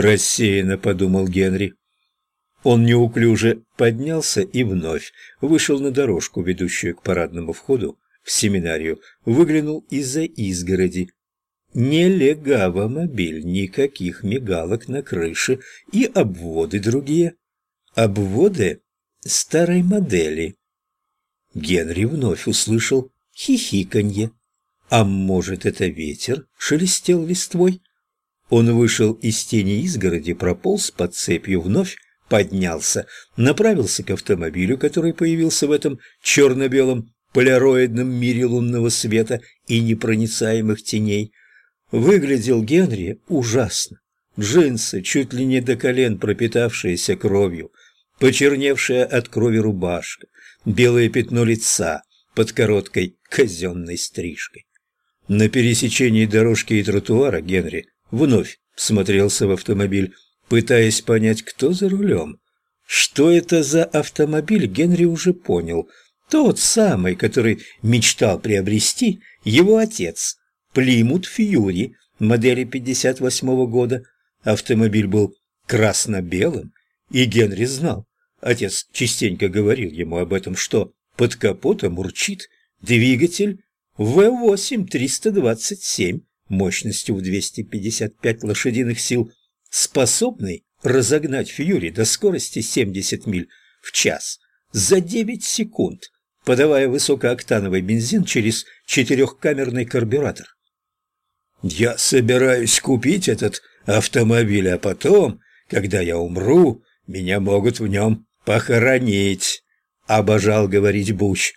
рассеянно подумал Генри. Он неуклюже поднялся и вновь вышел на дорожку, ведущую к парадному входу в семинарию, выглянул из-за изгороди. Не легавомобиль, никаких мигалок на крыше и обводы другие. Обводы старой модели. Генри вновь услышал хихиканье. А может, это ветер шелестел листвой? Он вышел из тени изгороди, прополз под цепью, вновь поднялся, направился к автомобилю, который появился в этом черно-белом поляроидном мире лунного света и непроницаемых теней. Выглядел Генри ужасно. Джинсы, чуть ли не до колен пропитавшиеся кровью, почерневшая от крови рубашка, белое пятно лица под короткой казенной стрижкой. На пересечении дорожки и тротуара Генри вновь смотрелся в автомобиль, пытаясь понять, кто за рулем. Что это за автомобиль, Генри уже понял. Тот самый, который мечтал приобрести его отец. Плимут Фьюри модели 58 -го года. Автомобиль был красно-белым, и Генри знал. Отец частенько говорил ему об этом, что под капотом урчит двигатель В8-327 мощностью в 255 лошадиных сил, способный разогнать Фьюри до скорости 70 миль в час за 9 секунд, подавая высокооктановый бензин через четырехкамерный карбюратор. «Я собираюсь купить этот автомобиль, а потом, когда я умру, меня могут в нем похоронить», — обожал говорить Буч.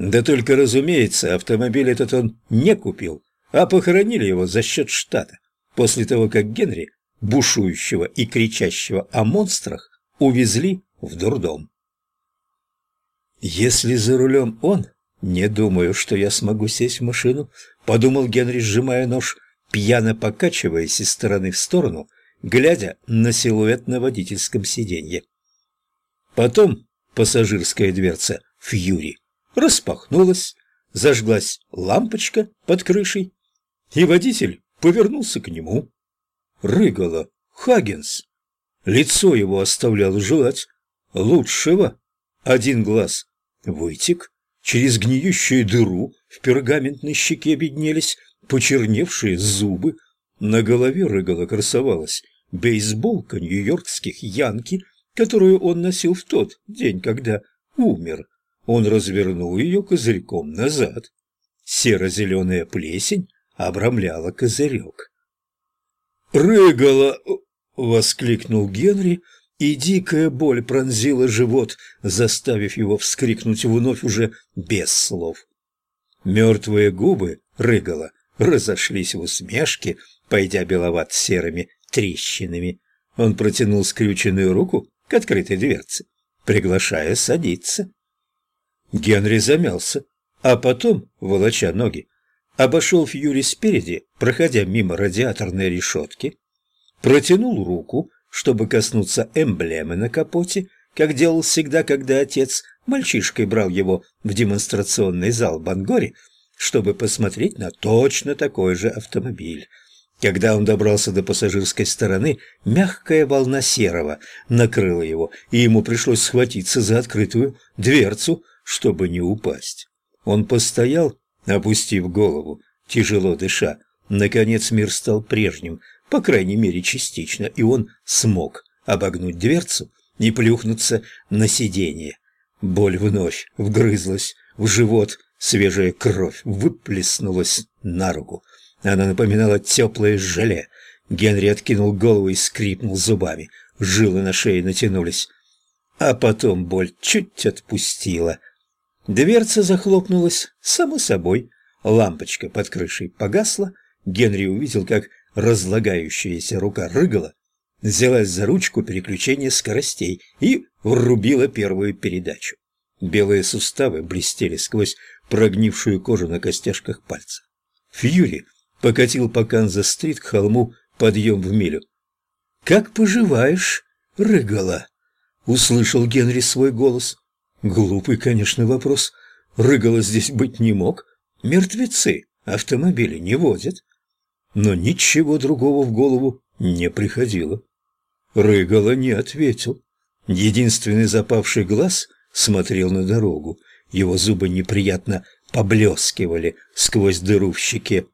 Да только, разумеется, автомобиль этот он не купил, а похоронили его за счет штата, после того, как Генри, бушующего и кричащего о монстрах, увезли в дурдом. «Если за рулем он, не думаю, что я смогу сесть в машину», — подумал Генри, сжимая нож, пьяно покачиваясь из стороны в сторону, глядя на силуэт на водительском сиденье. Потом пассажирская дверца «Фьюри» распахнулась, зажглась лампочка под крышей, и водитель повернулся к нему. Рыгало Хагенс. Лицо его оставляло желать лучшего. Один глаз вытек, через гниющую дыру в пергаментной щеке виднелись почерневшие зубы. На голове Рыгала красовалась бейсболка нью-йоркских янки, которую он носил в тот день, когда умер. Он развернул ее козырьком назад. Серо-зеленая плесень обрамляла козырек. «Рыгала!» — воскликнул Генри, и дикая боль пронзила живот, заставив его вскрикнуть вновь уже без слов. Мертвые губы Рыгала разошлись в усмешке, пойдя беловат-серыми трещинами. Он протянул скрюченную руку к открытой дверце, приглашая садиться. Генри замялся, а потом, волоча ноги, обошел Фьюри спереди, проходя мимо радиаторной решетки, протянул руку, чтобы коснуться эмблемы на капоте, как делал всегда, когда отец мальчишкой брал его в демонстрационный зал Бангори, чтобы посмотреть на точно такой же автомобиль. Когда он добрался до пассажирской стороны, мягкая волна серого накрыла его, и ему пришлось схватиться за открытую дверцу, чтобы не упасть. Он постоял Опустив голову, тяжело дыша, наконец мир стал прежним, по крайней мере частично, и он смог обогнуть дверцу и плюхнуться на сиденье. Боль вновь вгрызлась в живот, свежая кровь выплеснулась на руку. Она напоминала теплое желе. Генри откинул голову и скрипнул зубами. Жилы на шее натянулись. А потом боль чуть отпустила – Дверца захлопнулась, само собой. Лампочка под крышей погасла. Генри увидел, как разлагающаяся рука рыгала, взялась за ручку переключения скоростей и врубила первую передачу. Белые суставы блестели сквозь прогнившую кожу на костяшках пальцев. Фьюри покатил по Канзас-стрит к холму подъем в милю. «Как поживаешь, рыгала?» — услышал Генри свой голос. Глупый, конечно, вопрос. Рыгала здесь быть не мог. Мертвецы автомобили не водят. Но ничего другого в голову не приходило. Рыгала не ответил. Единственный запавший глаз смотрел на дорогу. Его зубы неприятно поблескивали сквозь дыру в щеке.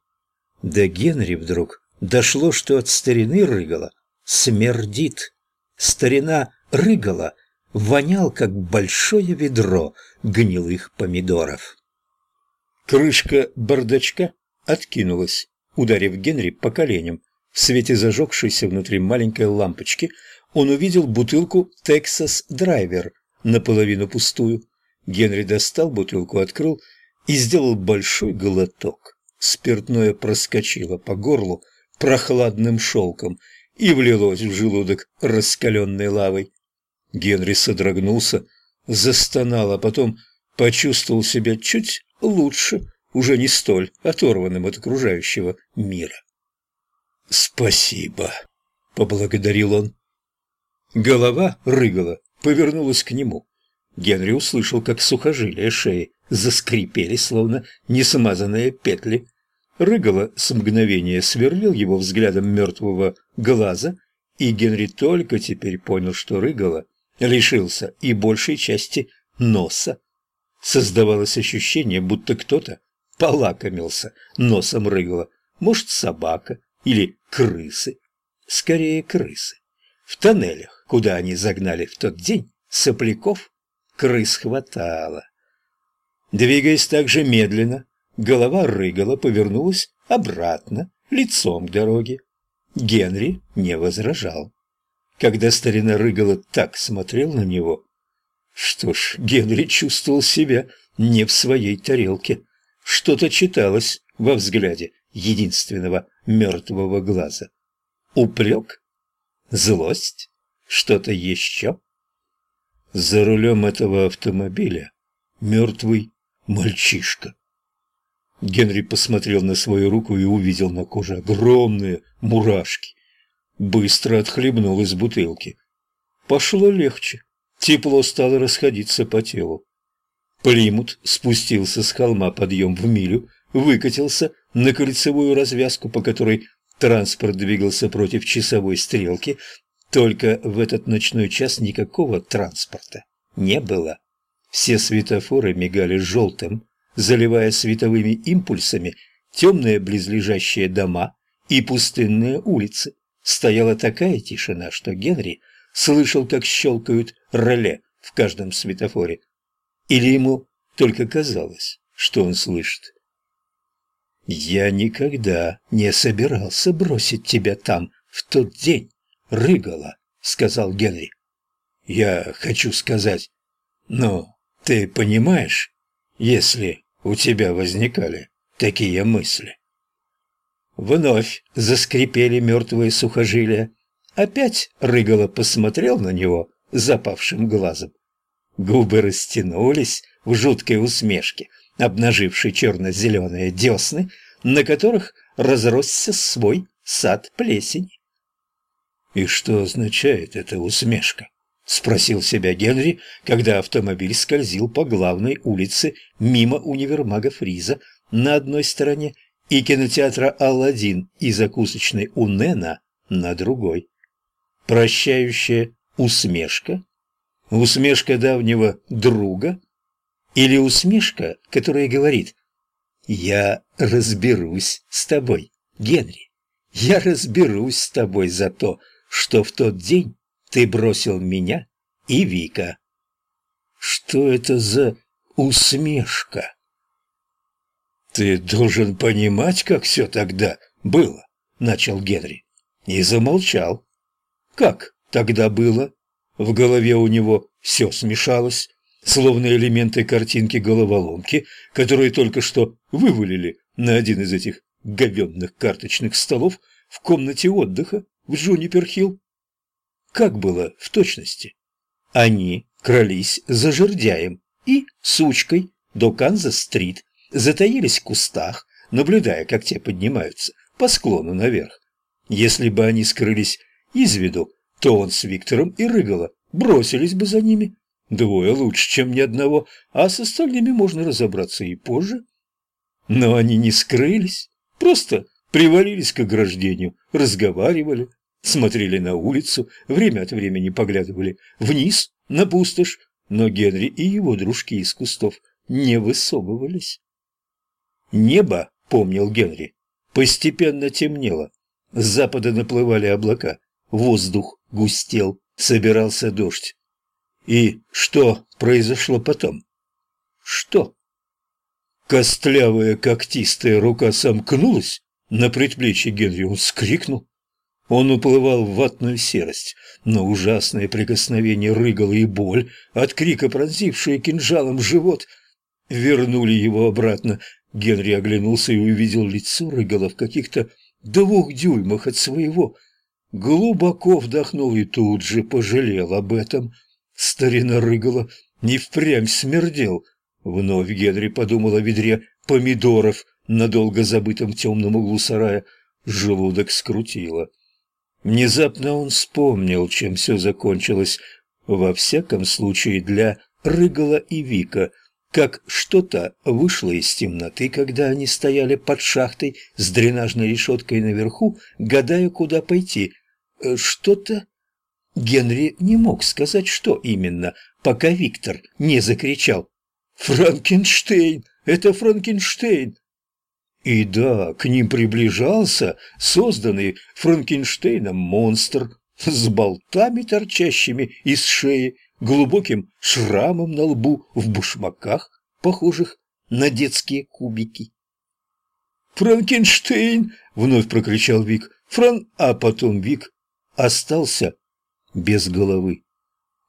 До Генри вдруг дошло, что от старины Рыгала смердит. Старина Рыгала вонял, как большое ведро гнилых помидоров. Крышка бардачка откинулась, ударив Генри по коленям. В свете зажегшейся внутри маленькой лампочки он увидел бутылку «Тексас Драйвер», наполовину пустую. Генри достал бутылку, открыл и сделал большой глоток. Спиртное проскочило по горлу прохладным шелком и влилось в желудок раскаленной лавой. Генри содрогнулся, застонал, а потом почувствовал себя чуть лучше, уже не столь оторванным от окружающего мира. «Спасибо», — поблагодарил он. Голова рыгала, повернулась к нему. Генри услышал, как сухожилия шеи заскрипели, словно несмазанные петли. Рыгала с мгновения сверлил его взглядом мертвого глаза, и Генри только теперь понял, что Рыгала лишился и большей части носа. Создавалось ощущение, будто кто-то полакомился носом Рыгала. Может, собака или крысы. Скорее, крысы. В тоннелях, куда они загнали в тот день сопляков, крыс хватало. Двигаясь так же медленно, голова Рыгала повернулась обратно, лицом к дороге. Генри не возражал. Когда старина Рыгала так смотрел на него, что ж, Генри чувствовал себя не в своей тарелке. Что-то читалось во взгляде единственного мертвого глаза. Упрек? Злость? Что-то еще? За рулем этого автомобиля мертвый мальчишка. Генри посмотрел на свою руку и увидел на коже огромные мурашки. Быстро отхлебнул из бутылки. Пошло легче. Тепло стало расходиться по телу. Плимут спустился с холма подъем в милю, выкатился на кольцевую развязку, по которой транспорт двигался против часовой стрелки, только в этот ночной час никакого транспорта не было. Все светофоры мигали желтым, заливая световыми импульсами темные близлежащие дома и пустынные улицы. Стояла такая тишина, что Генри слышал, как щелкают реле в каждом светофоре. Или ему только казалось, что он слышит. «Я никогда не собирался бросить тебя там в тот день, Рыгала», — сказал Генри. «Я хочу сказать, но ты понимаешь, если у тебя возникали такие мысли?» Вновь заскрипели мертвые сухожилия. Опять Рыгала посмотрел на него запавшим глазом. Губы растянулись в жуткой усмешке, обнажившей черно-зеленые десны, на которых разросся свой сад плесень. «И что означает эта усмешка?» — спросил себя Генри, когда автомобиль скользил по главной улице мимо универмага Фриза на одной стороне и кинотеатра «Алладин» и закусочной у Нена на другой. Прощающая усмешка? Усмешка давнего друга? Или усмешка, которая говорит «Я разберусь с тобой, Генри, я разберусь с тобой за то, что в тот день ты бросил меня и Вика. Что это за усмешка? Ты должен понимать, как все тогда было, начал Генри. И замолчал. Как тогда было? В голове у него все смешалось, словно элементы картинки головоломки, которые только что вывалили на один из этих говенных карточных столов в комнате отдыха в Джунипер-Хилл. Как было в точности? Они крались за жердяем и сучкой до Канзас-стрит, затаились в кустах, наблюдая, как те поднимаются по склону наверх. Если бы они скрылись из виду, то он с Виктором и Рыгало бросились бы за ними. Двое лучше, чем ни одного, а с остальными можно разобраться и позже. Но они не скрылись, просто привалились к ограждению, разговаривали, смотрели на улицу, время от времени поглядывали вниз, на пустошь, но Генри и его дружки из кустов не высовывались. Небо, помнил Генри, постепенно темнело. С запада наплывали облака, воздух густел, собирался дождь. И что произошло потом? Что? Костлявая когтистая рука сомкнулась на предплечье Генри, он вскрикнул. Он уплывал в ватную серость, но ужасное прикосновение рыгало и боль, от крика пронзившая кинжалом живот, вернули его обратно. Генри оглянулся и увидел лицо рыгала в каких-то двух дюймах от своего. Глубоко вдохнул и тут же пожалел об этом. Старина рыгала не впрямь смердел. Вновь Генри подумал о ведре помидоров, надолго забытом темном углу сарая. Желудок скрутило. Внезапно он вспомнил, чем все закончилось, во всяком случае для Рыгала и Вика, как что-то вышло из темноты, когда они стояли под шахтой с дренажной решеткой наверху, гадая, куда пойти. Э, что-то... Генри не мог сказать, что именно, пока Виктор не закричал «Франкенштейн! Это Франкенштейн!» И да, к ним приближался созданный Франкенштейном монстр с болтами, торчащими из шеи, глубоким шрамом на лбу, в башмаках, похожих на детские кубики. «Франкенштейн!» — вновь прокричал Вик. «Фран...» А потом Вик остался без головы.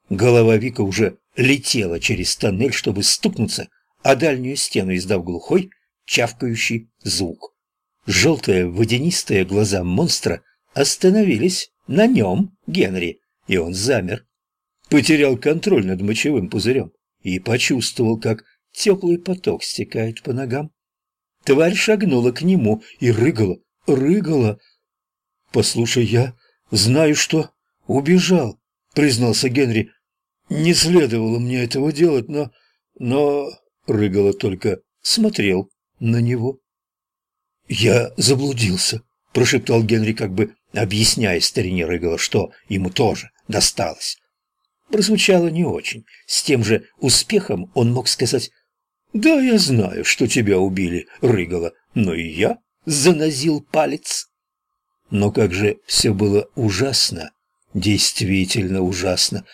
Голова Вика уже летела через тоннель, чтобы стукнуться о дальнюю стену, издав глухой, чавкающий звук. Желтые водянистые глаза монстра остановились на нем, Генри, и он замер. Потерял контроль над мочевым пузырем и почувствовал, как теплый поток стекает по ногам. Тварь шагнула к нему и рыгала, рыгала. «Послушай, я знаю, что убежал», — признался Генри. «Не следовало мне этого делать, но... но...» — рыгала только смотрел на него. «Я заблудился», — прошептал Генри, как бы объясняя старине Рыгала, что ему тоже досталось. Прозвучало не очень. С тем же успехом он мог сказать «Да, я знаю, что тебя убили, Рыгала, но и я занозил палец». Но как же все было ужасно, действительно ужасно.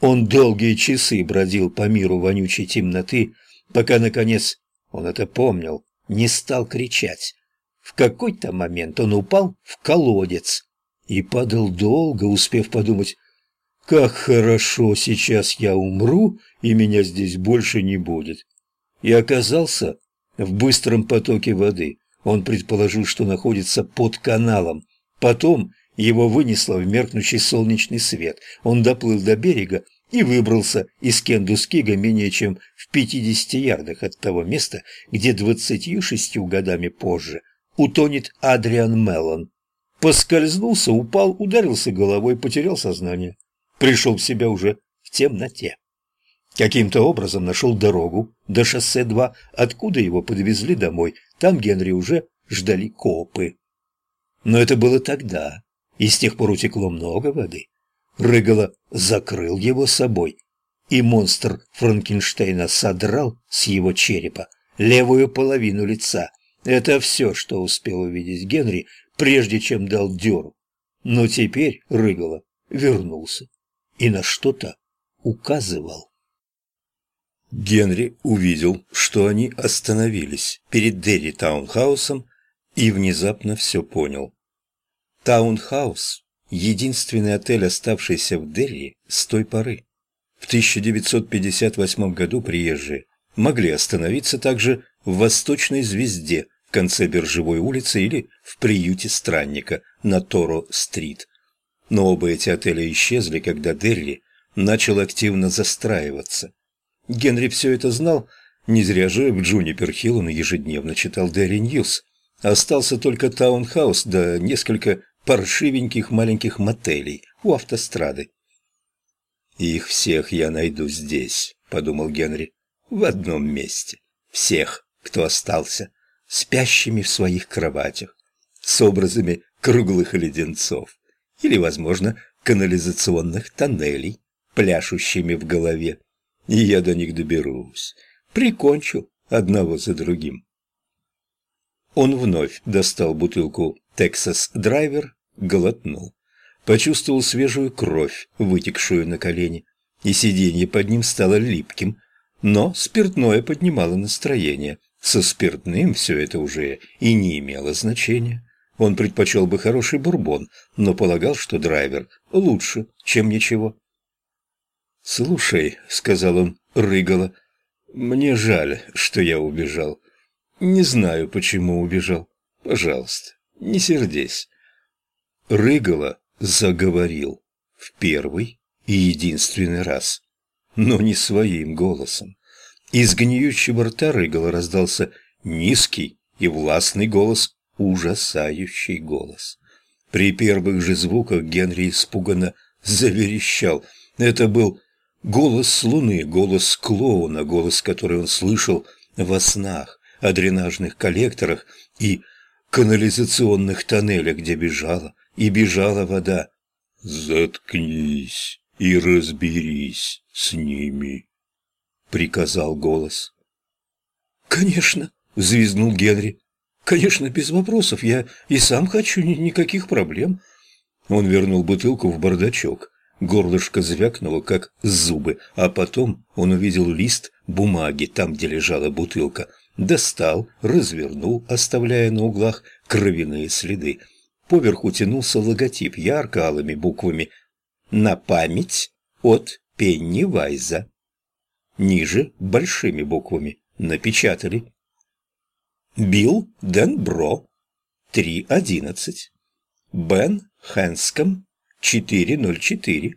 Он долгие часы бродил по миру вонючей темноты, пока, наконец, он это помнил, не стал кричать. В какой-то момент он упал в колодец и падал долго, успев подумать, «Как хорошо, сейчас я умру, и меня здесь больше не будет». И оказался в быстром потоке воды. Он предположил, что находится под каналом. Потом его вынесло в меркнущий солнечный свет. Он доплыл до берега и выбрался из Кендускига менее чем в 50 ярдах от того места, где 26 годами позже утонет Адриан Меллон. Поскользнулся, упал, ударился головой, потерял сознание. Пришел в себя уже в темноте. Каким-то образом нашел дорогу до шоссе 2, откуда его подвезли домой. Там Генри уже ждали копы. Но это было тогда, и с тех пор утекло много воды. Рыгало закрыл его собой, и монстр Франкенштейна содрал с его черепа левую половину лица. Это все, что успел увидеть Генри, прежде чем дал дёру. Но теперь Рыгало вернулся и на что-то указывал. Генри увидел, что они остановились перед Дерри Таунхаусом и внезапно все понял. Таунхаус единственный отель, оставшийся в Дерри с той поры. В 1958 году приезжие могли остановиться также в «Восточной звезде» в конце Биржевой улицы или в приюте странника на Торо-стрит. Но оба эти отеля исчезли, когда Дерри начал активно застраиваться. Генри все это знал, не зря же в Джунипер-Хилл он ежедневно читал Дерри Ньюс. Остался только таунхаус да несколько паршивеньких маленьких мотелей у автострады. «Их всех я найду здесь», — подумал Генри, — «в одном месте. Всех, кто остался, спящими в своих кроватях, с образами круглых леденцов или, возможно, канализационных тоннелей, пляшущими в голове. И я до них доберусь, прикончу одного за другим. Он вновь достал бутылку «Тексас Драйвер», глотнул. Почувствовал свежую кровь, вытекшую на колени, и сиденье под ним стало липким. Но спиртное поднимало настроение. Со спиртным все это уже и не имело значения. Он предпочел бы хороший бурбон, но полагал, что драйвер лучше, чем ничего. «Слушай», — сказал он, рыгало, — «мне жаль, что я убежал. Не знаю, почему убежал. Пожалуйста, не сердись». Рыгало заговорил в первый и единственный раз, но не своим голосом. Из гниющего рта Рыгала раздался низкий и властный голос, ужасающий голос. При первых же звуках Генри испуганно заверещал. Это был голос луны, голос клоуна, голос, который он слышал во снах, о дренажных коллекторах и канализационных тоннелях, где бежала и бежала вода. «Заткнись и разберись с ними», — приказал голос. «Конечно», — взвизгнул Генри. «Конечно, без вопросов. Я и сам хочу, никаких проблем». Он вернул бутылку в бардачок. Горлышко звякнуло, как зубы, а потом он увидел лист бумаги, там, где лежала бутылка. Достал, развернул, оставляя на углах кровяные следы. Поверху тянулся логотип ярко-алыми буквами «На память от Пеннивайза». Ниже большими буквами напечатали Билл Денбро, 3.11. Бен Хэнском, 4.04.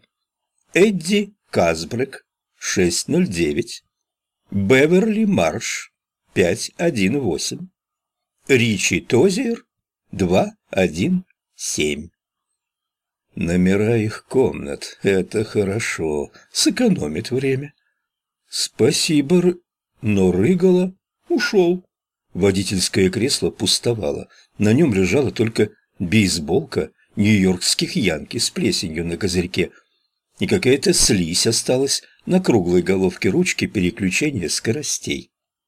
Эдди Казбрек, 6.09. Беверли Марш, 5.1.8. Ричи Тозер, 2.1.7. Номера их комнат — это хорошо, сэкономит время. Спасибо, но Рыгала ушел. Водительское кресло пустовало. На нем лежала только бейсболка нью-йоркских янки с плесенью на козырьке. И какая-то слизь осталась на круглой головке ручки переключения скоростей.